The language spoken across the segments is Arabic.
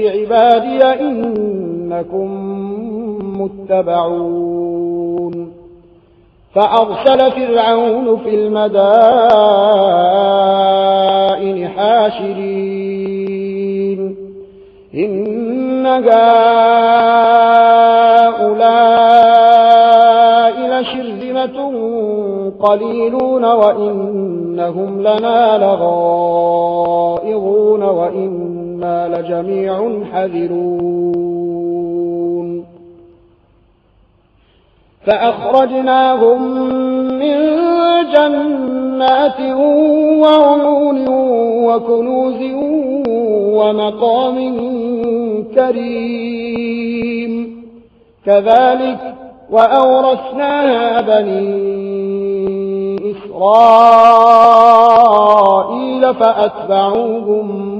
بعبادي إنكم متبعون. فأرسل فرعون في المدائن حاشرين. إن هؤلاء لشرذمة قليلون وإنهم لنا لغائرون وإن وإنا لجميع حذرون. فأخرجناهم من جنات وعيون وكنوز ومقام كريم. كذلك وأورثناها بني إسرائيل فأتبعوهم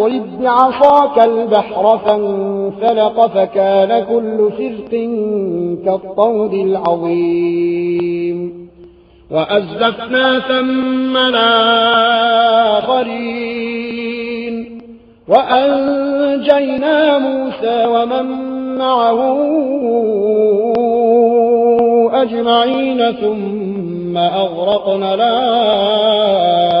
فاضرب بعصاك البحر فانفلق فكان كل فرق كالطود العظيم وأزلفنا ثم الآخرين وأنجينا موسى ومن معه أجمعين ثم أغرقنا الآخرين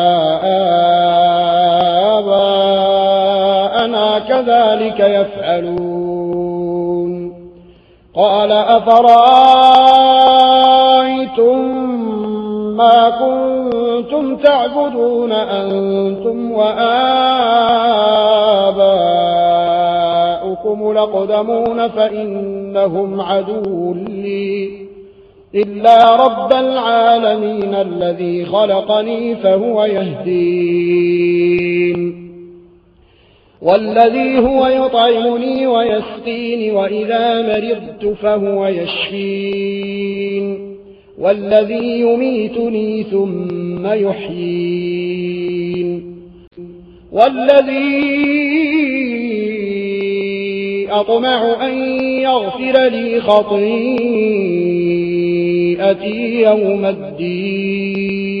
بما كذلك يفعلون. قال أفرأيتم ما كنتم تعبدون أنتم وآباؤكم لقدمون فإنهم عدو لي إلا رب العالمين الذي خلقني فهو يهدين. والذي هو يطعمني ويسقيني وإذا مرضت فهو يشفين والذي يميتني ثم يحيين والذي أطمع أن يغفر لي خطيئتي يوم الدين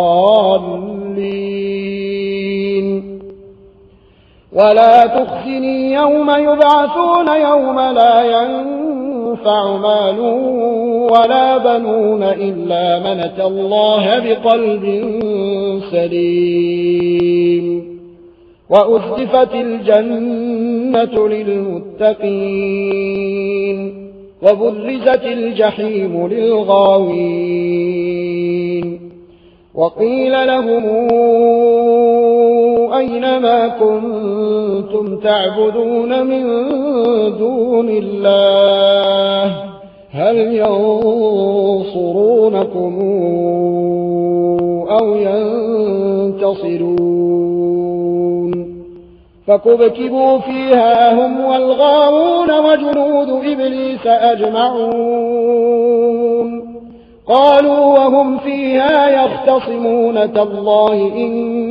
ولا تخزني يوم يبعثون يوم لا ينفع مال ولا بنون إلا من أتى الله بقلب سليم وأزدفت الجنة للمتقين وبرزت الجحيم للغاوين وقيل لهم أينما كنتم تعبدون من دون الله هل ينصرونكم أو ينتصرون فكبكبوا فيها هم والغارون وجنود إبليس أجمعون قالوا وهم فيها يختصمون تالله إن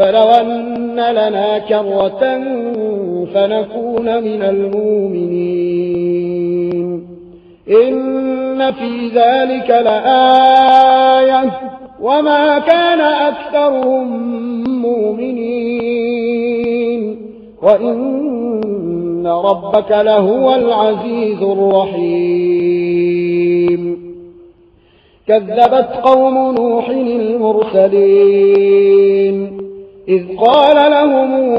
فلو أن لنا كرة فنكون من المؤمنين. إن في ذلك لآية وما كان أكثرهم مؤمنين. وإن ربك لهو العزيز الرحيم. كذبت قوم نوح المرسلين. إذ قال لهم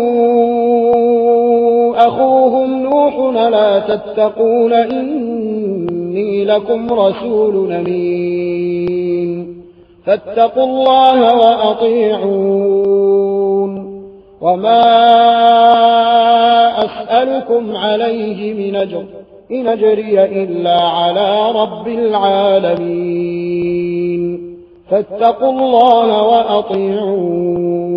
أخوهم نوح لا تتقون إني لكم رسول أمين. فاتقوا الله وأطيعون. وما أسألكم عليه من أجر إن أجري إلا على رب العالمين. فاتقوا الله وأطيعون.